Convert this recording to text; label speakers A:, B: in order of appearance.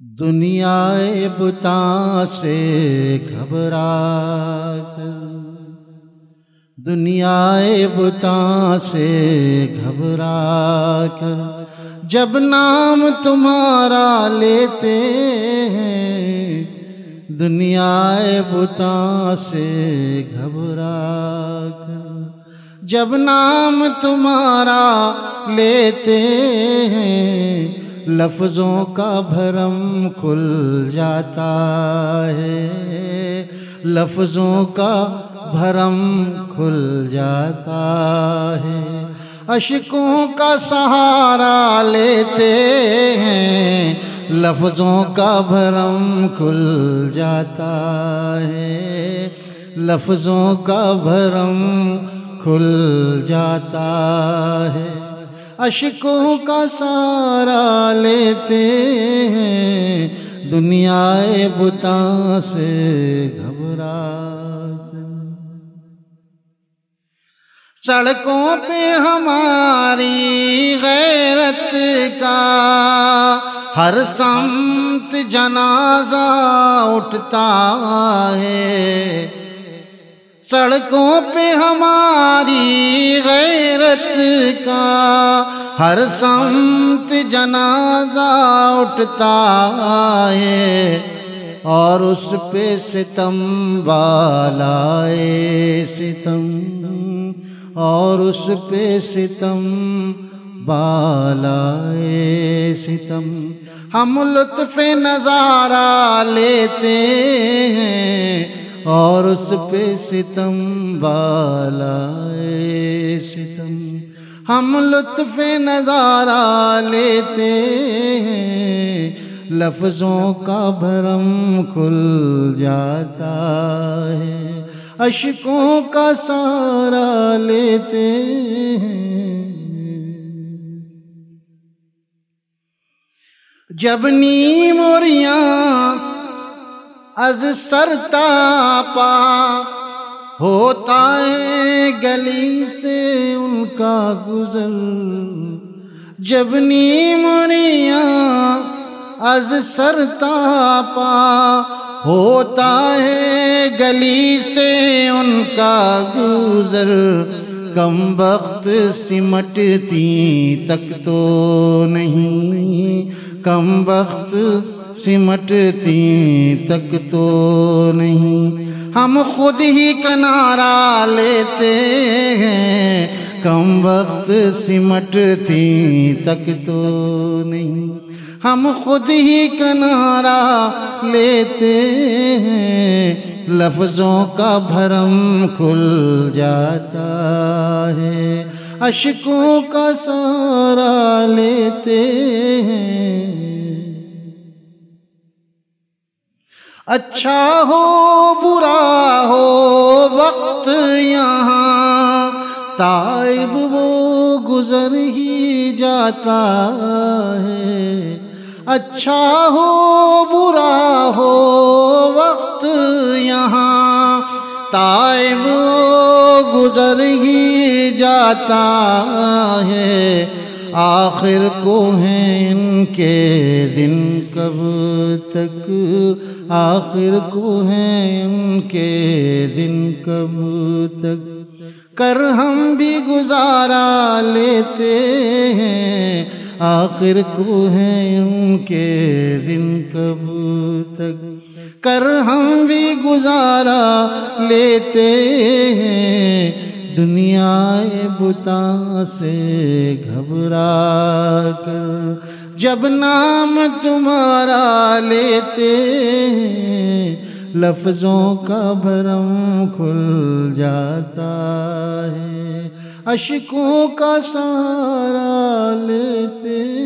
A: دنیا بتا سے گھبرا کر دنیا بتا سے گھبرا کر جب نام تمہارا لیتے ہیں، دنیا بتا سے گھبرا کر جب نام تمہارا لیتے ہیں لفظوں کا بھرم کھل جاتا ہے۔ لفظوں کا بھرم کھل جاتا ہے۔ اشکوں کا سہارا لیتے ہیں۔ لفظوں کا بھرم کھل جاتا ہے۔ لفظوں کا بھرم کھل جاتا ہے۔ اشکوں کا سارا لیتے ہیں۔ دنیا بتا سے گھبرا سڑکوں پہ ہماری غیرت کا ہر سمت جنازہ اٹھتا ہے۔ سڑکوں پہ ہماری غیرت کا ہر سمت جنازہ اٹھتا ہے اور اس پہ ستم بالائے ستم اور اس پہ ستم بالائے ستم ہم لطف نظارہ لیتے ہیں اور اس پہ ستم بالا ستم۔ ہم لطف نظارہ لیتے ہیں، لفظوں کا بھرم کھل جاتا ہے۔ اشکوں کا سارا لیتے ہیں۔ جب نیم موریاں از سرتا پا ہوتا ہے گلی سے ان کا گزر جب نیمریاں از سرتا پا ہوتا ہے گلی سے ان کا گزر کم وقت سمٹتی تک تو نہیں کم وقت سمٹتی تک تو نہیں۔ ہم خود ہی کنارا لیتے ہیں۔ کم وقت سمٹتی تک تو نہیں۔ ہم خود ہی کنارا لیتے ہیں۔ لفظوں کا بھرم کھل جاتا ہے۔ اشکوں کا سارا لیتے ہیں۔ اچھا ہو، برا ہو، وقت یہاں۔ تائب وہ گزر ہی جاتا ہے۔ اچھا ہو، برا ہو، وقت یہاں۔ تائب وہ گزر ہی جاتا ہے۔ آخر کو ہیں ان کے دن کب تک؟ آخر کو ہیں ان کے دن کب تک؟ کر ہم بھی گزارا لیتے ہیں۔ آخر کو ہیں ان کے دن کب تک؟ کر ہم بھی گزارا لیتے ہیں۔ دنیا بتا سے گھبرا کر۔ جب نام تمہارا لیتے ہیں، لفظوں کا بھرم کھل جاتا ہے۔ اشکوں کا سارا لیتے